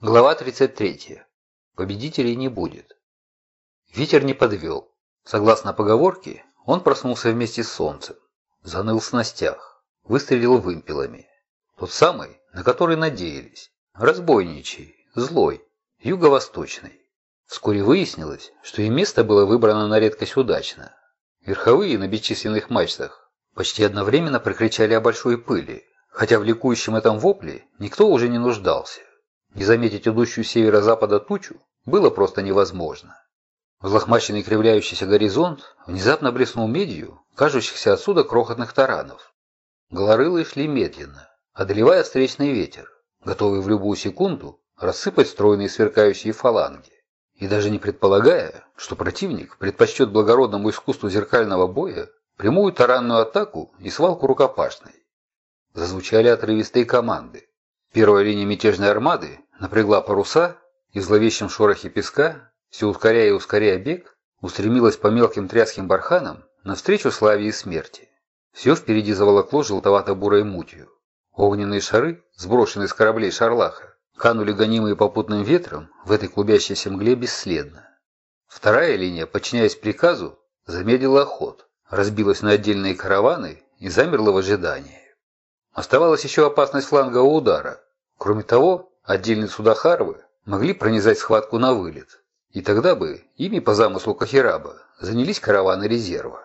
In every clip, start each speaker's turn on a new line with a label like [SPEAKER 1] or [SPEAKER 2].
[SPEAKER 1] Глава 33. Победителей не будет. Ветер не подвел. Согласно поговорке, он проснулся вместе с солнцем. Заныл в снастях. Выстрелил вымпелами. Тот самый, на который надеялись. Разбойничий, злой, юго-восточный. Вскоре выяснилось, что и место было выбрано на редкость удачно. Верховые на бесчисленных мачтах почти одновременно прокричали о большой пыли, хотя в ликующем этом вопле никто уже не нуждался. Не заметить идущую северо-запада тучу было просто невозможно. Взлохмаченный кривляющийся горизонт внезапно блеснул медью, кажущихся отсюда крохотных таранов. Голорылые шли медленно, одолевая встречный ветер, готовый в любую секунду рассыпать стройные сверкающие фаланги. И даже не предполагая, что противник предпочтет благородному искусству зеркального боя прямую таранную атаку и свалку рукопашной. Зазвучали отрывистые команды. Первая линия мятежной армады напрягла паруса и в зловещем шорохе песка, все ускоряя и ускоряя бег, устремилась по мелким тряским барханам навстречу славе и смерти. Все впереди заволокло желтовато-бурой мутью. Огненные шары, сброшенные с кораблей Шарлаха, канули гонимые попутным ветром в этой клубящейся мгле бесследно. Вторая линия, подчиняясь приказу, замедлила ход, разбилась на отдельные караваны и замерла в ожидании. Оставалась еще опасность флангового удара. Кроме того, отдельные суда Харвы могли пронизать схватку на вылет, и тогда бы ими по замыслу Кахираба занялись караваны резерва.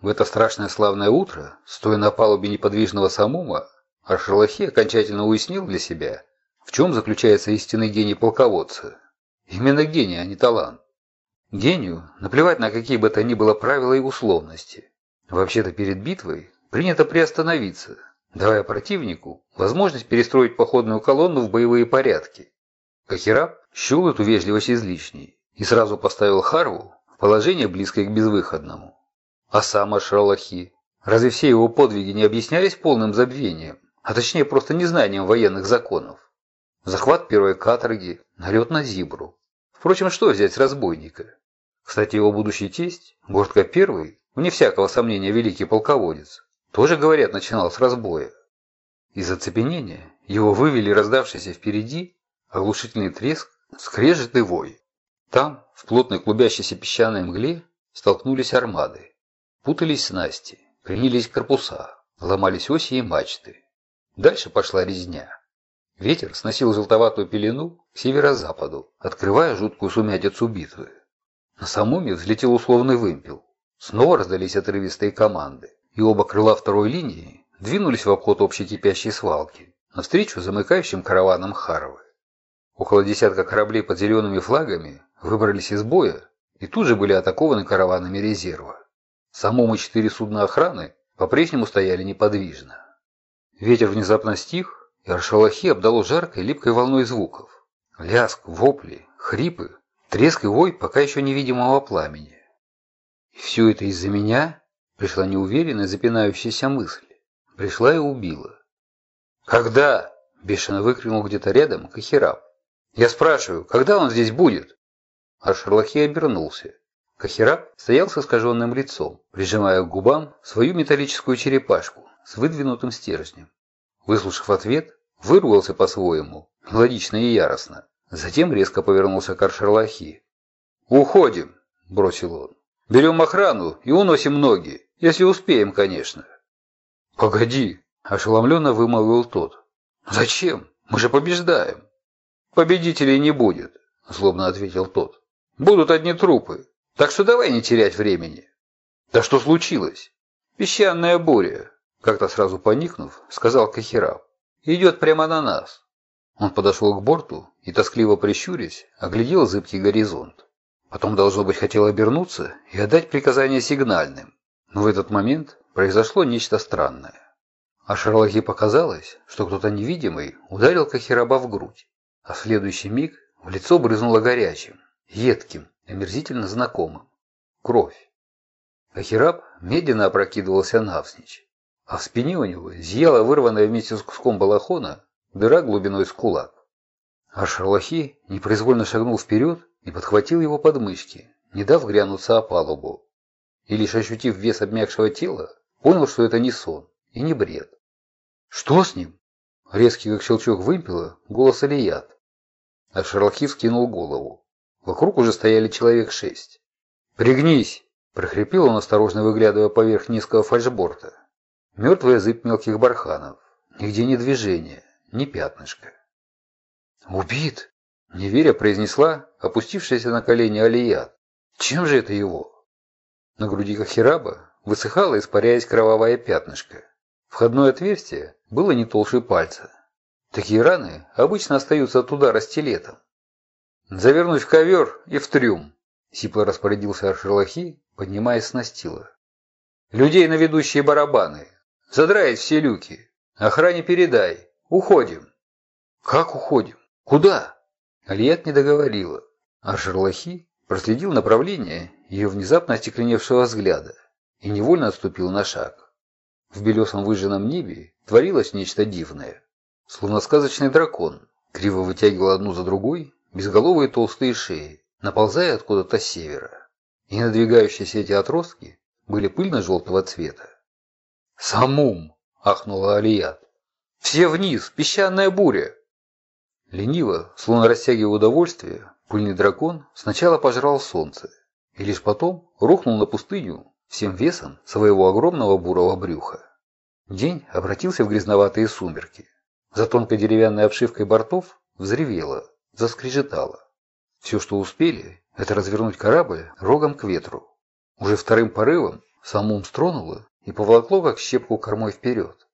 [SPEAKER 1] В это страшное славное утро, стоя на палубе неподвижного самума, Аршалахи окончательно уяснил для себя, в чем заключается истинный гений полководца. Именно гений, а не талант. Гению наплевать на какие бы то ни было правила и условности. Вообще-то перед битвой принято приостановиться, давая противнику возможность перестроить походную колонну в боевые порядки. Кахираб счел эту вежливость излишней и сразу поставил Харву в положение, близкое к безвыходному. А сам Ашралахи? Разве все его подвиги не объяснялись полным забвением, а точнее просто незнанием военных законов? Захват первой каторги, налет на Зибру. Впрочем, что взять с разбойника? Кстати, его будущий тесть, Гортка Первый, вне всякого сомнения великий полководец, тоже, говорят, начинал с разбоя. Из оцепенения его вывели раздавшийся впереди оглушительный треск, скрежет и вой. Там, в плотной клубящейся песчаной мгле, столкнулись армады. Путались снасти, кренились корпуса, ломались оси и мачты. Дальше пошла резня. Ветер сносил желтоватую пелену к северо-западу, открывая жуткую сумятицу битвы. На самуме взлетел условный вымпел. Снова раздались отрывистые команды и оба крыла второй линии двинулись в обход общей кипящей свалки, навстречу замыкающим караванам Харовы. Около десятка кораблей под зелеными флагами выбрались из боя и тут же были атакованы караванами резерва. Самому четыре судна охраны по-прежнему стояли неподвижно. Ветер внезапно стих, и Аршалахи обдало жаркой липкой волной звуков. Ляск, вопли, хрипы, треск и вой пока еще невидимого пламени. И все это из-за меня? Пришла неуверенная, запинающаяся мысль. Пришла и убила. «Когда?» – бешено выкрикнул где-то рядом Кахираб. «Я спрашиваю, когда он здесь будет?» А Шарлахи обернулся. Кахираб стоял с искаженным лицом, прижимая к губам свою металлическую черепашку с выдвинутым стержнем. Выслушав ответ, выругался по-своему, мелодично и яростно. Затем резко повернулся к Аршерлахи. «Уходим!» – бросил он. «Берем охрану и уносим ноги. Если успеем, конечно. Погоди, ошеломленно вымолвил тот. Зачем? Мы же побеждаем. Победителей не будет, злобно ответил тот. Будут одни трупы. Так что давай не терять времени. Да что случилось? Песчаная буря, как-то сразу поникнув, сказал Кахирав. Идет прямо на нас. Он подошел к борту и, тоскливо прищурясь, оглядел зыбкий горизонт. Потом, должно быть, хотел обернуться и отдать приказание сигнальным. Но в этот момент произошло нечто странное. А Шарлахе показалось, что кто-то невидимый ударил Кахираба в грудь, а в следующий миг в лицо брызнуло горячим, едким, омерзительно знакомым. Кровь. Кахираб медленно опрокидывался навзничь, а в спине у него зияла вырванная вместе с куском балахона дыра глубиной с кулак. А Шарлахи непроизвольно шагнул вперед и подхватил его подмышки, не дав грянуться о палубу и лишь ощутив вес обмякшего тела, понял, что это не сон и не бред. «Что с ним?» Резкий, как щелчок вымпела, голос Алият. а Шерлахи вскинул голову. Вокруг уже стояли человек шесть. «Пригнись!» – прохрипел он, осторожно выглядывая поверх низкого фальшборта. Мертвый язык мелких барханов. Нигде ни движения, ни пятнышка. «Убит!» – неверя произнесла опустившаяся на колени Алият. «Чем же это его?» На груди Кахираба высыхало, испаряясь кровавое пятнышко. Входное отверстие было не толще пальца. Такие раны обычно остаются от удара стилетом. «Завернуть в ковер и в трюм», — сипло распорядился Аршерлахи, поднимаясь с настила. «Людей на ведущие барабаны. Задраить все люки. Охране передай. Уходим». «Как уходим? Куда?» Алият не договорила. Аршерлахи проследил направление ее внезапно остекленевшего взгляда и невольно отступил на шаг. В белесом выжженном небе творилось нечто дивное. Словно сказочный дракон, криво вытягивал одну за другой безголовые толстые шеи, наползая откуда-то с севера. И надвигающиеся эти отростки были пыльно-желтого цвета. «Самум!» – ахнула Алият. «Все вниз! Песчаная буря!» Лениво, словно растягивая удовольствие, пыльный дракон сначала пожрал солнце, и лишь потом рухнул на пустыню всем весом своего огромного бурого брюха. День обратился в грязноватые сумерки. За тонкой деревянной обшивкой бортов взревело, заскрежетало. Все, что успели, это развернуть корабль рогом к ветру. Уже вторым порывом самум стронуло и поволокло, как щепку кормой вперед.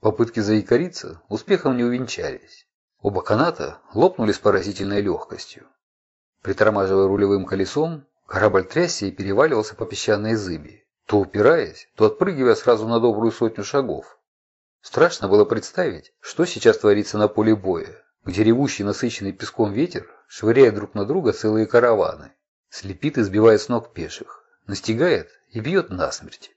[SPEAKER 1] Попытки заикариться успехом не увенчались. Оба каната лопнули с поразительной легкостью. Притормаживая рулевым колесом, корабль трясся и переваливался по песчаной зыби, то упираясь, то отпрыгивая сразу на добрую сотню шагов. Страшно было представить, что сейчас творится на поле боя, где ревущий насыщенный песком ветер швыряет друг на друга целые караваны, слепит и сбивает с ног пеших, настигает и бьет насмерть.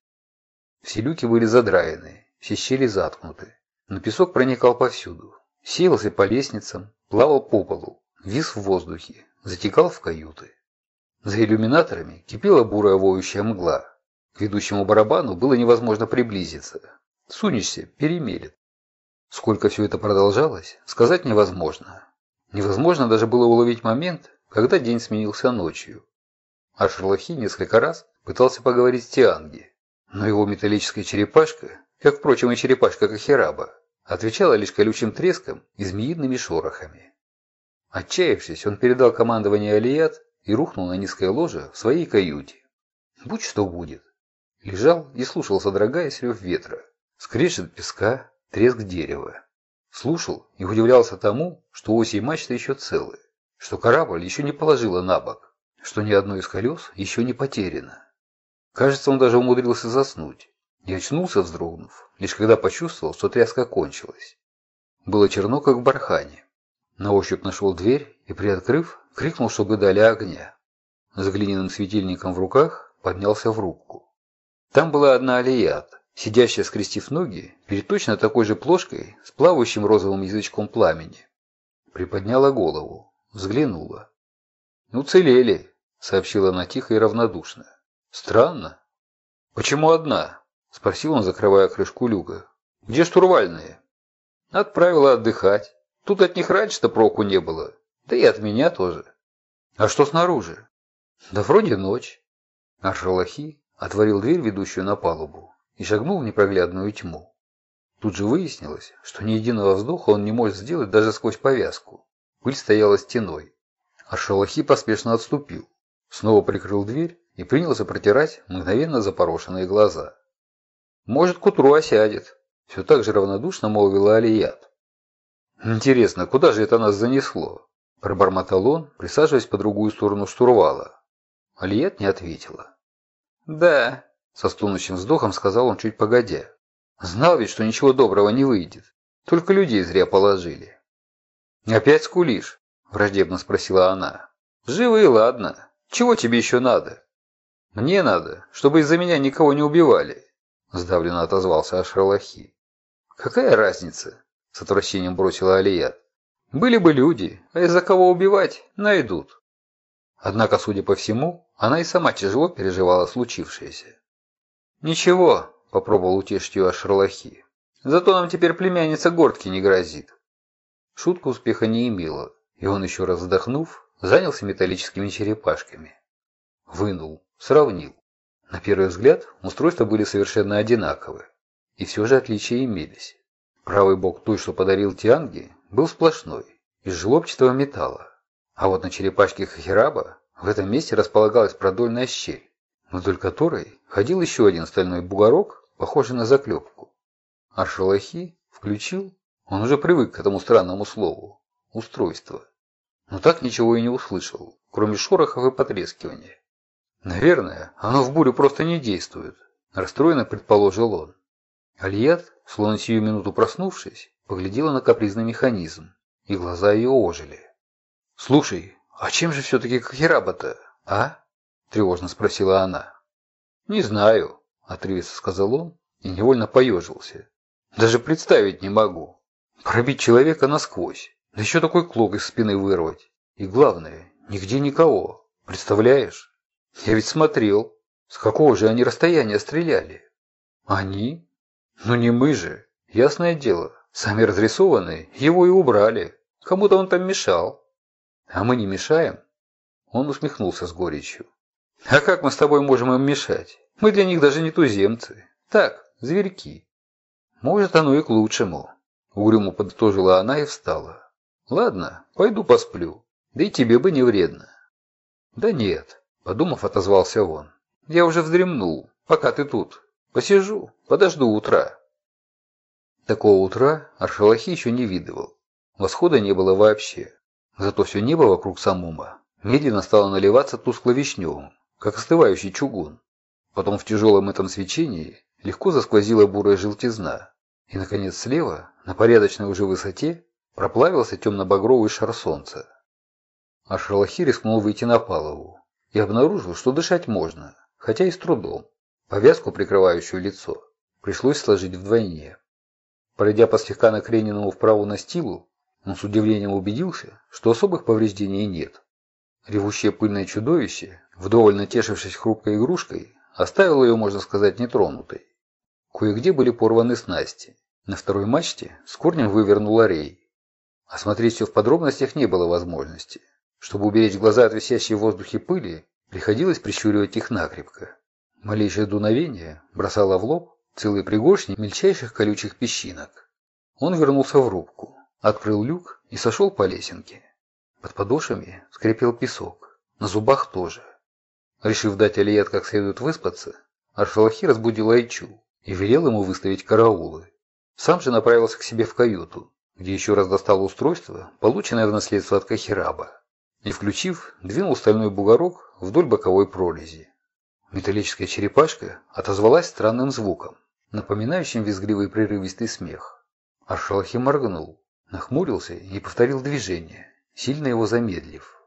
[SPEAKER 1] Все люки были задраены, все щели заткнуты, но песок проникал повсюду, сеялся по лестницам, плавал по полу, вис в воздухе, затекал в каюты. За иллюминаторами кипела бурая воющая мгла. К ведущему барабану было невозможно приблизиться. Сунешься – перемелет. Сколько все это продолжалось, сказать невозможно. Невозможно даже было уловить момент, когда день сменился ночью. А Шерлахи несколько раз пытался поговорить с Тианги, но его металлическая черепашка, как, впрочем, и черепашка Кахираба, отвечала лишь колючим треском и змеиными шорохами. Отчаявшись, он передал командование Алият и рухнул на низкое ложе в своей каюте. Будь что будет. Лежал и слушал, содрогаясь рев ветра, скрежет песка, треск дерева. Слушал и удивлялся тому, что оси и мачты еще целы, что корабль еще не положила на бок, что ни одно из колес еще не потеряно. Кажется, он даже умудрился заснуть и очнулся, вздрогнув, лишь когда почувствовал, что тряска кончилась. Было черно, как в бархане. На ощупь нашел дверь и, приоткрыв, крикнул, чтобы дали огня. С глиняным светильником в руках поднялся в рубку. Там была одна алият, сидящая, скрестив ноги, перед точно такой же плошкой с плавающим розовым язычком пламени. Приподняла голову, взглянула. «Ну, целели», — сообщила она тихо и равнодушно. «Странно». «Почему одна?» — спросил он, закрывая крышку люка. «Где штурвальные?» «Отправила отдыхать. Тут от них раньше-то проку не было. Да и от меня тоже». «А что снаружи?» «Да вроде ночь». Аршалахи отворил дверь, ведущую на палубу, и шагнул в непроглядную тьму. Тут же выяснилось, что ни единого вздоха он не может сделать даже сквозь повязку. Пыль стояла стеной. Аршалахи поспешно отступил, снова прикрыл дверь и принялся протирать мгновенно запорошенные глаза. Может, к утру осядет. Все так же равнодушно молвила Алият. Интересно, куда же это нас занесло? Пробормотал он, присаживаясь по другую сторону штурвала. Алият не ответила. Да, со стонущим вздохом сказал он чуть погодя. Знал ведь, что ничего доброго не выйдет. Только людей зря положили. «Опять скулишь?» – враждебно спросила она. «Живы и ладно. Чего тебе еще надо?» «Мне надо, чтобы из-за меня никого не убивали. Сдавленно отозвался Ашралахи. «Какая разница?» – с отвращением бросила Алият. «Были бы люди, а из-за кого убивать, найдут». Однако, судя по всему, она и сама тяжело переживала случившееся. «Ничего», – попробовал утешить ее Ашралахи. «Зато нам теперь племянница Гордки не грозит». Шутка успеха не имела, и он еще раз вздохнув, занялся металлическими черепашками. Вынул, сравнил. На первый взгляд устройства были совершенно одинаковы, и все же отличия имелись. Правый бок той, что подарил Тианги, был сплошной, из желобчатого металла, а вот на черепашке Хахираба в этом месте располагалась продольная щель, вдоль которой ходил еще один стальной бугорок, похожий на заклепку. Аршалахи включил, он уже привык к этому странному слову, устройство, но так ничего и не услышал, кроме шорохов и потрескивания. Наверное, оно в бурю просто не действует, расстроенно предположил он. Алият, словно сию минуту проснувшись, поглядела на капризный механизм, и глаза ее ожили. «Слушай, а чем же все-таки Кахираба-то, а?» – тревожно спросила она. «Не знаю», – отрывисто сказал он и невольно поежился. «Даже представить не могу. Пробить человека насквозь, да еще такой клок из спины вырвать. И главное, нигде никого. Представляешь? Я ведь смотрел, с какого же они расстояния стреляли. Они? Ну не мы же. Ясное дело, сами разрисованы, его и убрали. Кому-то он там мешал. А мы не мешаем? Он усмехнулся с горечью. А как мы с тобой можем им мешать? Мы для них даже не туземцы. Так, зверьки. Может, оно и к лучшему. Угрюмо подытожила она и встала. Ладно, пойду посплю. Да и тебе бы не вредно. Да нет, подумав, отозвался он. Я уже вздремнул, пока ты тут. Посижу, подожду утра. Такого утра Аршалахи еще не видывал. Восхода не было вообще. Зато все небо вокруг Самума медленно стало наливаться тускло-вишневым, как остывающий чугун. Потом в тяжелом этом свечении легко засквозила бурая желтизна. И, наконец, слева, на порядочной уже высоте, проплавился темно-багровый шар солнца. А рискнул выйти на палубу и обнаружил, что дышать можно, хотя и с трудом. Повязку, прикрывающую лицо, пришлось сложить вдвойне. Пройдя по слегка накрененному вправо настилу, он с удивлением убедился, что особых повреждений нет. Ревущее пыльное чудовище, вдоволь натешившись хрупкой игрушкой, оставило ее, можно сказать, нетронутой. Кое-где были порваны снасти. На второй мачте с корнем вывернула рей. Осмотреть все в подробностях не было возможности. Чтобы уберечь глаза от висящей в воздухе пыли, приходилось прищуривать их накрепко. Малейшее дуновение бросало в лоб целые пригоршни мельчайших колючих песчинок. Он вернулся в рубку, открыл люк и сошел по лесенке. Под подошвами скрипел песок, на зубах тоже. Решив дать Алиет как следует выспаться, Аршалахи разбудил Айчу и велел ему выставить караулы. Сам же направился к себе в каюту, где еще раз достал устройство, полученное в наследство от Кахираба, и, включив, двинул стальной бугорок вдоль боковой прорези. Металлическая черепашка отозвалась странным звуком, напоминающим визгливый прерывистый смех. Аршалахи моргнул, нахмурился и повторил движение, сильно его замедлив.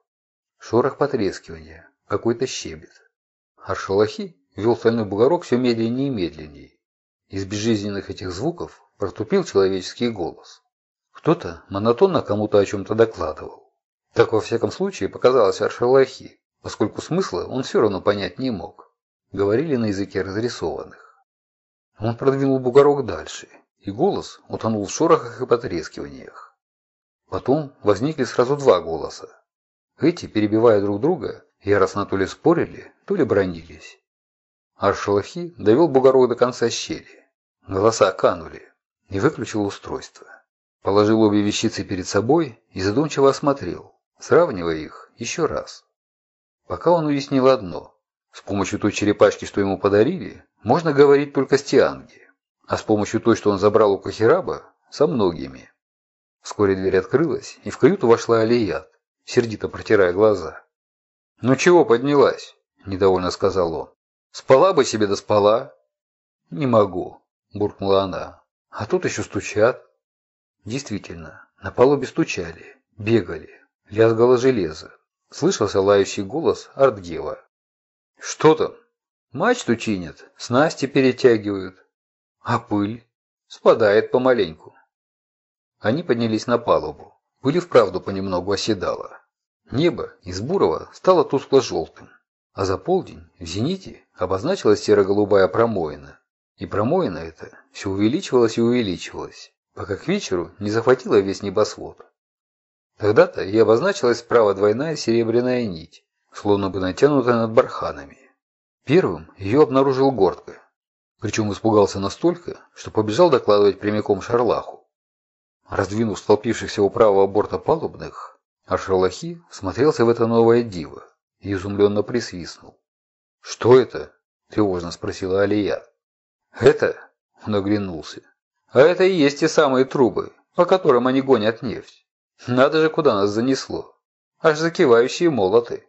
[SPEAKER 1] Шорох потрескивания, какой-то щебет. Аршалахи вел стальной бугорок все медленнее и медленнее. Из безжизненных этих звуков протупил человеческий голос. Кто-то монотонно кому-то о чем-то докладывал. Так во всяком случае показалось Аршалахи, поскольку смысла он все равно понять не мог. Говорили на языке разрисованных. Он продвинул бугорок дальше, и голос утонул в шорохах и потрескиваниях. Потом возникли сразу два голоса. Эти, перебивая друг друга, яростно то ли спорили, то ли бронились. Аршалахи довел бугорок до конца щели. Голоса канули и выключил устройство. Положил обе вещицы перед собой и задумчиво осмотрел, сравнивая их еще раз. Пока он уяснил одно. С помощью той черепашки, что ему подарили, можно говорить только с Тианги, а с помощью той, что он забрал у Кахираба, со многими. Вскоре дверь открылась, и в каюту вошла Алият, сердито протирая глаза. «Ну чего поднялась?» – недовольно сказал он. «Спала бы себе да спала». «Не могу», – буркнула она. «А тут еще стучат». Действительно, на палубе стучали, бегали, лязгало железо. Слышался лающий голос Артгева. «Что там?» «Мачту чинят, снасти перетягивают. А пыль?» «Спадает помаленьку». Они поднялись на палубу. Пыль вправду понемногу оседала. Небо из бурого стало тускло-желтым, а за полдень в зените обозначилась серо-голубая промоина. И промоина эта все увеличивалась и увеличивалась пока к вечеру не захватила весь небосвод. Тогда-то и обозначилась справа двойная серебряная нить, словно бы натянутая над барханами. Первым ее обнаружил Гортко. Причем испугался настолько, что побежал докладывать прямиком Шарлаху. Раздвинув столпившихся у правого борта палубных, а Шарлахи смотрелся в это новое диво и изумленно присвистнул. «Что это?» – тревожно спросила Алия. «Это?» – он оглянулся. «А это и есть те самые трубы, по которым они гонят нефть. Надо же, куда нас занесло. Аж закивающие молоты».